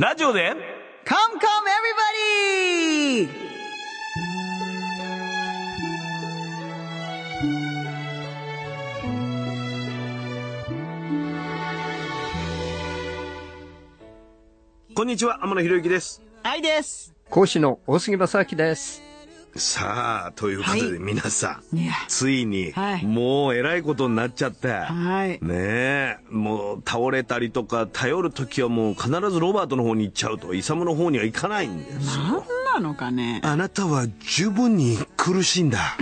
ラジオで Come, come, everybody! こんにちは、天野博之です。愛です。講師の大杉正明です。さあ、ということではい皆さん、ついに、はいもうえらいことになっちゃって、はい。ねえ、もう倒れたりとか頼る時はもう必ずロバートの方に行っちゃうと、イサムの方には行かないんですなんよ。なのかね。あなたは十分に苦しんだ。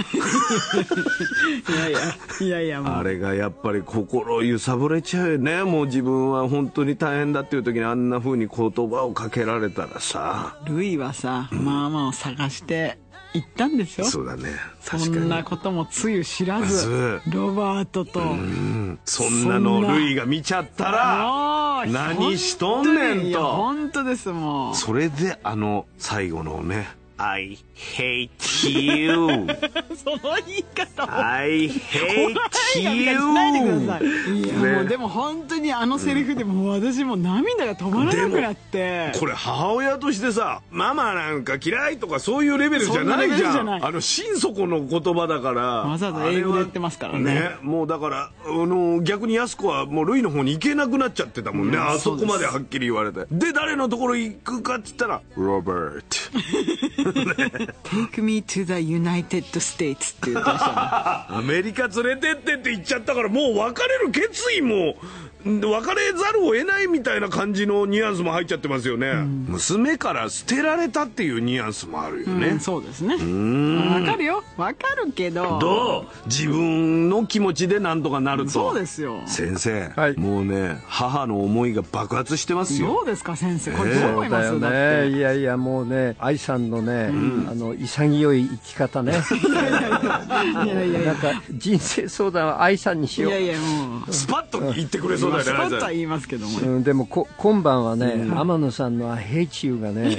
いやいや、いやいや、もう。あれがやっぱり心揺さぶれちゃうよね。もう自分は本当に大変だっていう時にあんな風に言葉をかけられたらさ。ルイはさ、まあまあを探して行ったんですよ。そうだね。そ確かに。んなこともつゆ知らまずず、ロバートと、うんそんなのルイが見ちゃったら、何しとんねんと本当です、もう。それであの最後のね、I hate you. その言い方を。I 怖 hate いやしないでくださ you. い。いや、ねもうでも本当にあのセリフでもう私もう涙が止まらなくなって。これ母親としてさ、ママなんか嫌いとかそういうレベルじゃないじゃん。ゃないあの心底の言葉だから。わざわざ英語で言ってますからねあれはもうだから、あの、逆に安子はもうルイの方に行けなくなっちゃってたもんね。うんあそこまではっきり言われて。で、誰のところ行くかって言ったら、ロバート。Take me to the United States って言ってましたね。アメリカ連れてってって言っちゃったからもう別れる決意も別れざるを得ないみたいな感じのニュアンスも入っちゃってますよね、娘から捨てられたっていうニュアンスもあるよね、うん、そうですね。わかるよ。わかるけど。どう？自分の気持ちでなんとかなるとそうですよ。先生、はいもうね母の思いが爆発してますよどうですか、先生？これどう思います、だよだっね。いて。やいや、もうね、愛さんのね、あの、潔い生き方ね。いやいやいやいや。なんか、人生相談は愛さんにしよう。いやいや、もう。スパッと言ってくれそうスパッと言いますけども。うん、でもこ今晩はね、天野さんの「ヘイチュー」がね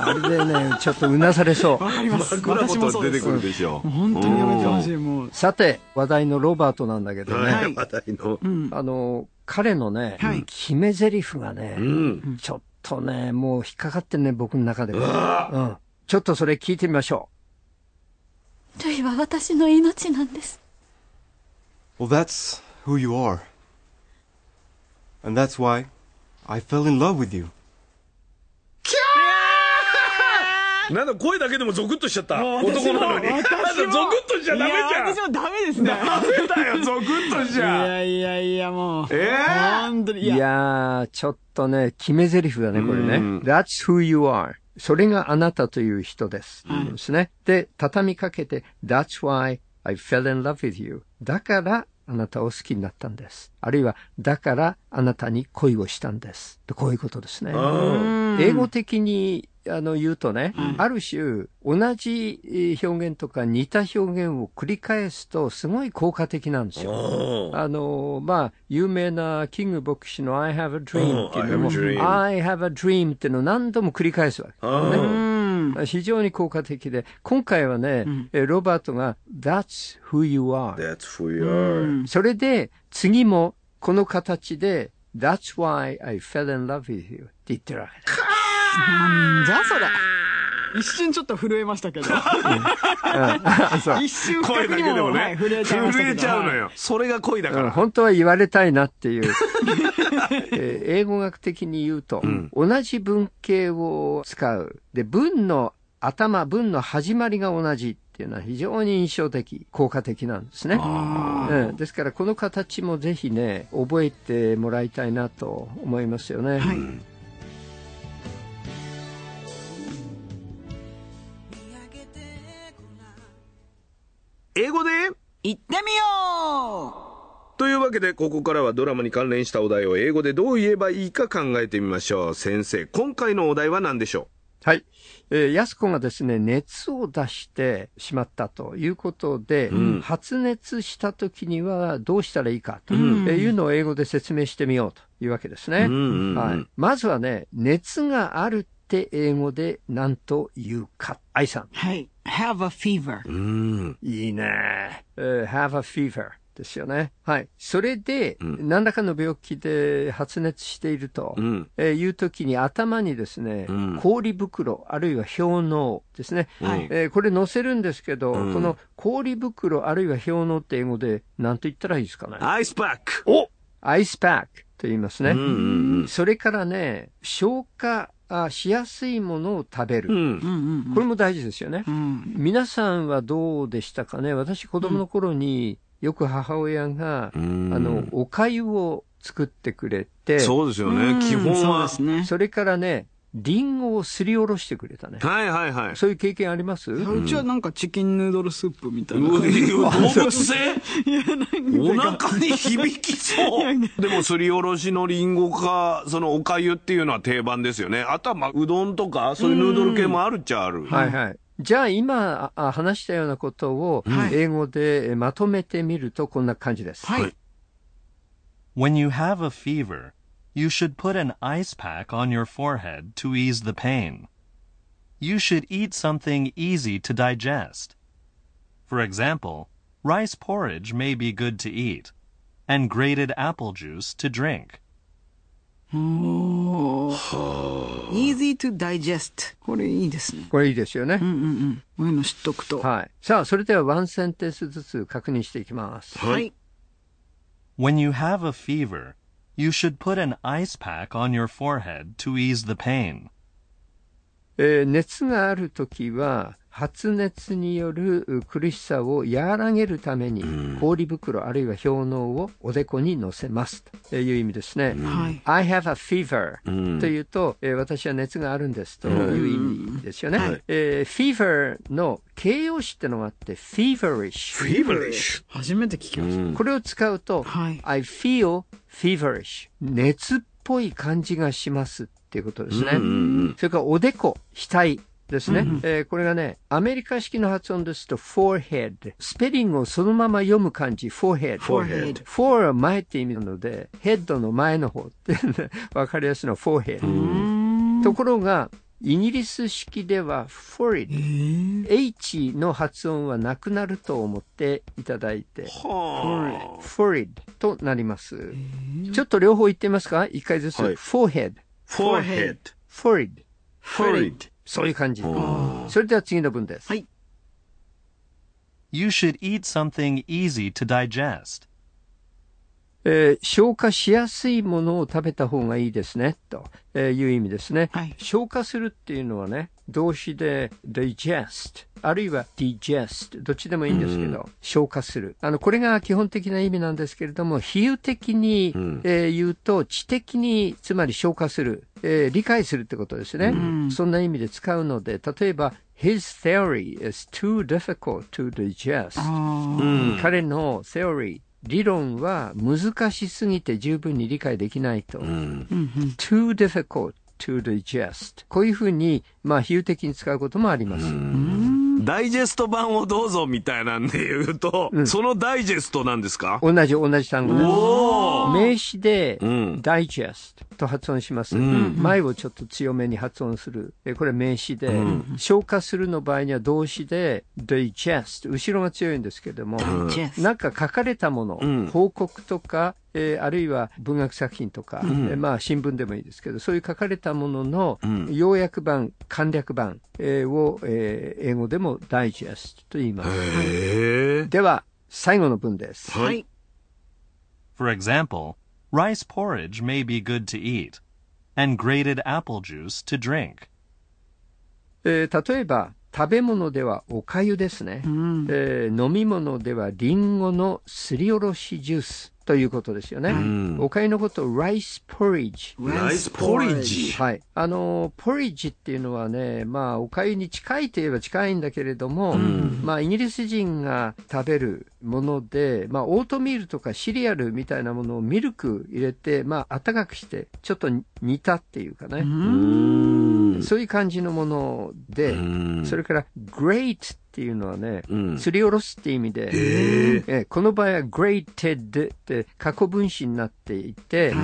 あれでねちょっとうなされそう。わかります。つ枕私も言出てく。るでしょ。もう本当にやめてほしい、もう。さて話題のロバートなんだけどね、はい、話題の、うん。あの彼のね、はい。決め台詞がね、うん。ちょっとねもう引っかかってんね僕の中で。は、うん、ちょっとそれ聞いてみましょルイは私の命なんです。Well, that's who you are. And that's why I fell in love with you. なんだ声だけでもゾクッとしちゃった男なのに私もなんだゾクッとしちゃダメじゃんいや私もダメですね。ダメだよゾクッとしいちゃやいやいや、もう。えー？本当に。ういやーちょっとね決め台詞だねこれねうん「That's who you are」それがあなたという人です。ですね。で、畳みかけて、That's why I fell in love with you. だから、あなたを好きになったんです。あるいは、だから、あなたに恋をしたんです。でこういうことですね。英語的に、あの、言うとね、ある種、同じえー表現とか似た表現を繰り返すと、すごい効果的なんですよ。あの、まあ、有名なキング牧師の I have a dream っていうのも、うん I have a dream っていうのを何度も繰り返すわけ。うん。非常に効果的で、今回はね、えロバートが That's who you are。That's who you are それで、次もこの形で That's why I fell in love with you って言ってるわけだ。なんじゃそれ。一瞬ちょっと震えましたけど。一瞬不声覚にも、だけでもね、はい、震えちゃいましたけど。震えちゃうのよ。それが恋だかうんら。本当は言われたいなっていう。えー英語学的に言うと、同じ文型を使う。で、文の頭、文の始まりが同じっていうのは非常に印象的、効果的なんですね。うん、ですからこの形もぜひね、覚えてもらいたいなと思いますよね。はい。英語で？行ってみよというわけで、ここからはドラマに関連したお題を英語でどう言えばいいか考えてみましょう。先生、今回のお題は何でしょはい。えー、安子がですね、熱を出してしまったということで、発熱した時にはどうしたらいいかというのを英語で説明してみようというわけですね。うんうんうんはい。まずはね、熱があるって英語で何と言うか。愛さん。うはい。Have a fever. ううん。いいね。えー have a fever。ですよね。はい。それで、うん何らかの病気で発熱していると、うん。えーいう時に頭にですね、うん氷袋、あるいは氷のうですね。はいえーこれ載せるんですけど、うんこの氷袋、あるいは氷のうって英語で何と言ったらいいですかね？アイスパック。おアイスパックと言いますね。うんうんそれからね、消化あしやすいものを食べる。うん。うん。うんうんこれも大事ですよね。うん。皆さんはどうでしたかね？私子供の頃によく母親が、うんあの、お粥を作ってくれて、そうですようんね。基本は。そうですね。それからね、リンゴをすりおろしてくれたね。はいはいはい。そういう経験あります、うちはなんかチキンヌードルスープみたいな。動物性？いや、なんかお腹に響きそう。でも、すりおろしのリンゴか、そのおかゆっていうのは定番ですよね。あとは、まあ、うどんとか、そういうヌードル系もあるっちゃある。はいはい。じゃあ今あ話したようなことをはい英語でえまとめてみるとこんな感じです。はい。When you have a fever, you should put an ice pack on your forehead to ease the pain. You should eat something easy to digest. For example, rice porridge may be good to eat, and grated apple juice to drink. おー easy to digest. これいいですね。これいいですよね。うんうんうん。こういうの知っとくと。はい。さあ、それではワンセンテンスずつ確認していきます。はい。 When you have a fever, you should put an ice pack on your forehead to ease the pain. えー熱があるときは、発熱によるう苦しさを和らげるために、氷袋あるいは氷のうをおでこに乗せますという意味ですね。はい。I have a fever うんというと、えー私は熱があるんですという意味ですよね。はいえー fever の形容詞ってのがあって、feverish。フィーバリッシ初めて聞きましュ。これを使うと、はい。I feel feverish。熱っぽい感じがしますっていうことですね。うんうんそれからおでこ、額ですね。えーこれがね、アメリカ式の発音ですと forehead。スペリングをそのまま読む感じ、forehead。forehead for は前って意味なので、head の前の方っていうね、わかりやすいのは forehead。ところが、イギリス式では forehead。H の発音はなくなると思っていただいて、は forehead となります。ちょっと両方言ってみますか？一回ずつ。はい forehead。あ。forehead。 forehead。 forehead。そういう感じ。それでは次の文です。はい。 You should eat something easy to digest. えー消化しやすいものを食べた方がいいですね、とえーいう意味ですね。はい消化するっていうのはね、動詞で digest、あるいは digest、どっちでもいいんですけど、消化する。あの、これが基本的な意味なんですけれども、比喩的に、んえー言うと、知的に、つまり消化する、えー理解するってことですね。そんな意味で使うので、例えば、His theory is too difficult to digest. 彼の theory、理論は難しすぎて十分に理解できないと。too difficult to digest. こういうふうに、まあ、比喩的に使うこともあります。ダイジェスト版をどうぞみたいなんで言うと、そのダイジェストなんですか？同じ、同じ単語です。名詞で、うん。digest と発音します。前をちょっと強めに発音する。えこれ名詞で、消化するの場合には動詞で digest。後ろが強いんですけども、digest なんか書かれたもの、ん報告とか、えーあるいは文学作品とか、えーまあ新聞でもいいですけど、そういう書かれたものの要約版、簡略版、えーを、えー英語でもダイジェストと言います。では、最後の文です。はい。For example, rice porridge may be good to eat, and grated apple juice to drink. えー例えば、食べ物ではお粥ですね。えー飲み物ではリンゴのすりおろしジュース ということですよね。お粥のことをライスポリッジ。ライスポリッジ。はい。あの、ポリッジっていうのはね、まあ、お粥に近いといえば近いんだけれども、まあ、イギリス人が食べるもので、まあ、オートミールとかシリアルみたいなものをミルク入れて、まあ、暖かくして、ちょっと煮たっていうかね。そういう感じのもので、それから grate っていうのはね、んすりおろすって意味で、えーこの場合は grated って過去分詞になっていて、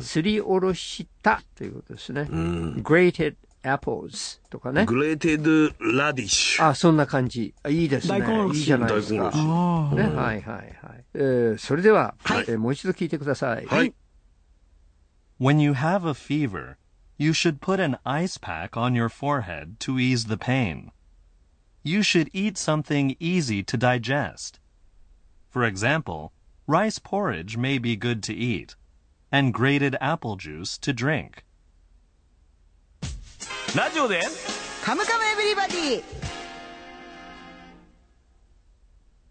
すりおろしたということですね。grated apples とかね。 g rated radiュ。あ、そんな感じ。あいいですね。いいじゃないですか。ね、はいはいはい。えーそれでは、はいえーもう一度聞いてください。はい。When you have a fever, you should put an ice pack on your forehead to ease the pain. You should eat something easy to digest. For example, rice porridge may be good to eat, and grated apple juice to drink. ラジオでカムカムエブリバディ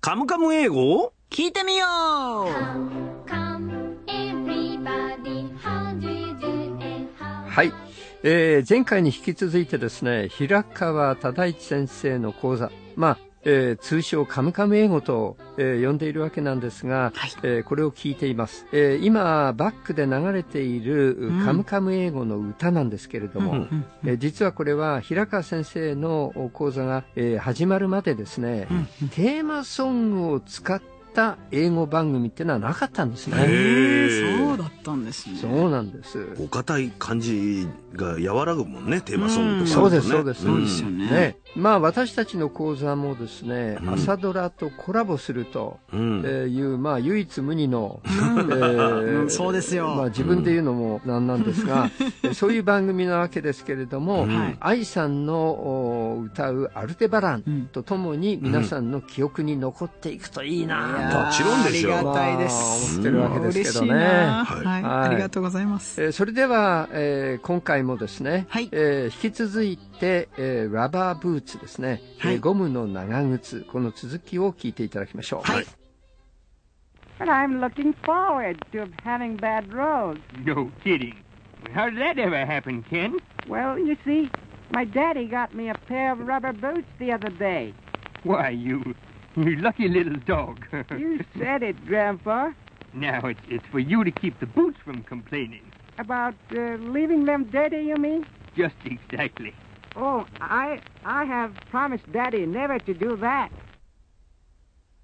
カムカム英語聞いてみよう Come everybody how do you do and how はい。 えー前回に引き続いてですね、平川忠一先生の講座、まあ、えー通称カムカム英語と、えー呼んでいるわけなんですが、えーこれを聞いています。えー今、バックで流れているカムカム英語の歌なんですけれども、えー実はこれは平川先生の講座が、えー始まるまでですね、テーマソングを使った英語番組っていうのはなかったんですね。へえそうだったんですね。そうなんです。お堅い感じが和らぐもんね、テーマソングとか、そうです、そうです。そうですよね。ね。まあ私たちの講座もですね、朝ドラとコラボすると、うん。えーいう、まあ唯一無二の、えーうんそうですよ。まあ自分で言うのもなんなんですが、えーそういう番組なわけですけれども、はい。愛さんのお歌うアルテバランとともに皆さんの記憶に残っていくといいなと、もちろんでしょありがたいでまあす思ってるわけですけどねはいありがとうございますえーそれでは、えー今回もですね、はいえー引き続いて、えーラバーブーツですね、はいえーゴムの長靴、この続きを聞いていただきましょう。はい But I'm looking forward to having bad roads. No kidding. How did that ever happen, Ken? Well, you see, my daddy got me a pair of rubber boots the other day. Why, you, you lucky little dog. You said it, Grandpa, now it's it's for you to keep the boots from complaining. about uh, leaving them dirty, you mean? Just exactly. Oh, I I have promised Daddy never to do that.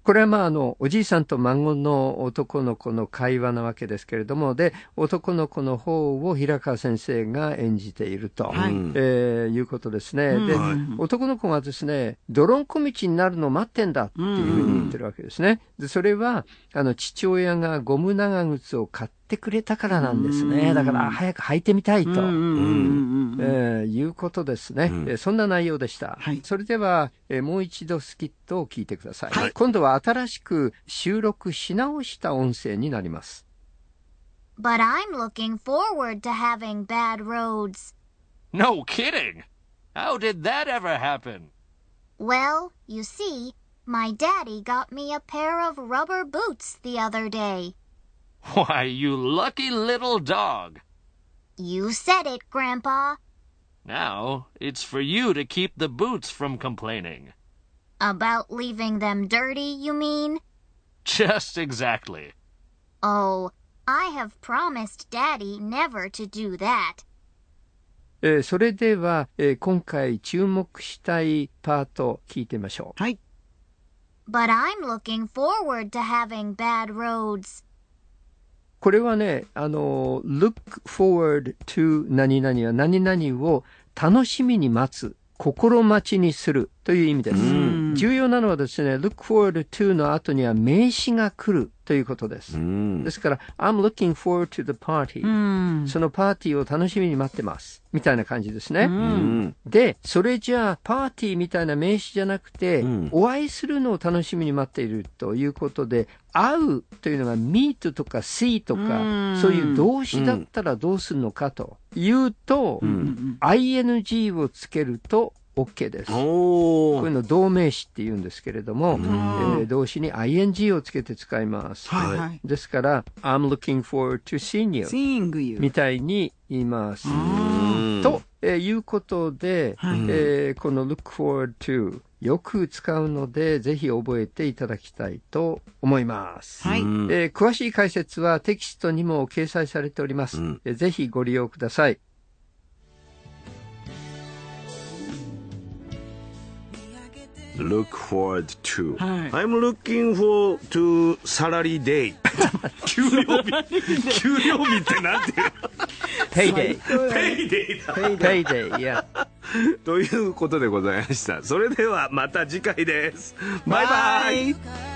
これはまああの、おじいさんと孫の男の子の会話なわけですけれども、で、男の子の方を平川先生が演じていると、はいえーいうことですね。で、はい男の子がですね、泥んこ道になるのを待ってんだっていうふうに言ってるわけですね。で、それは、あの、父親がゴム長靴を買ってくれたからなんですね。だから、早く履いてみたいと。いうことですね、えーそんな内容でした。はいそれでは、えーもう一度スキットを聞いてください。はい今度は新しく収録し直した音声になります。But I'm looking forward to having bad roads. No kidding! How did that ever happen? Well, you see, my daddy got me a pair of rubber boots the other day. Why, you lucky little dog! You said it, Grandpa. Now it's for you to keep the boots from complaining. About leaving them dirty, you mean? Just exactly. Oh, I have promised Daddy never to do that. えーそれでは、えー今回注目したいパート聞いてみましょう。はい。 But I'm looking forward to having bad roads. これはね、あの、look forward to 何々は何々を楽しみに待つ、心待ちにする。という意味です。重要なのはですね、look forward to の後には名詞が来るということです。うん。ですから、I'm looking forward to the party、うん。そのパーティーを楽しみに待ってます。みたいな感じですね。うん。で、それじゃあ、パーティーみたいな名詞じゃなくて、うんお会いするのを楽しみに待っているということで、会うというのが meet とか see とか、そういう動詞だったらどうするのかというと、ing をつけると OK です。こ。ういうの動名詞って言うんですけれども、えー動詞に ing をつけて使います。はいはい。ですから、I'm looking forward to seeing you seeing you. みたいに言います。うんと、えーいうことで、はいえーこの look forward to よく使うので、ぜひ覚えていただきたいと思います。はい。えー詳しい解説はテキストにも掲載されております。うんえーぜひご利用ください。Look forward to. はい I'm looking for to salary day. 給料日。給料日ってなんていう Payday. ペイデイだ Payday, yeah. ということでございましたそれではまた次回ですバイバイ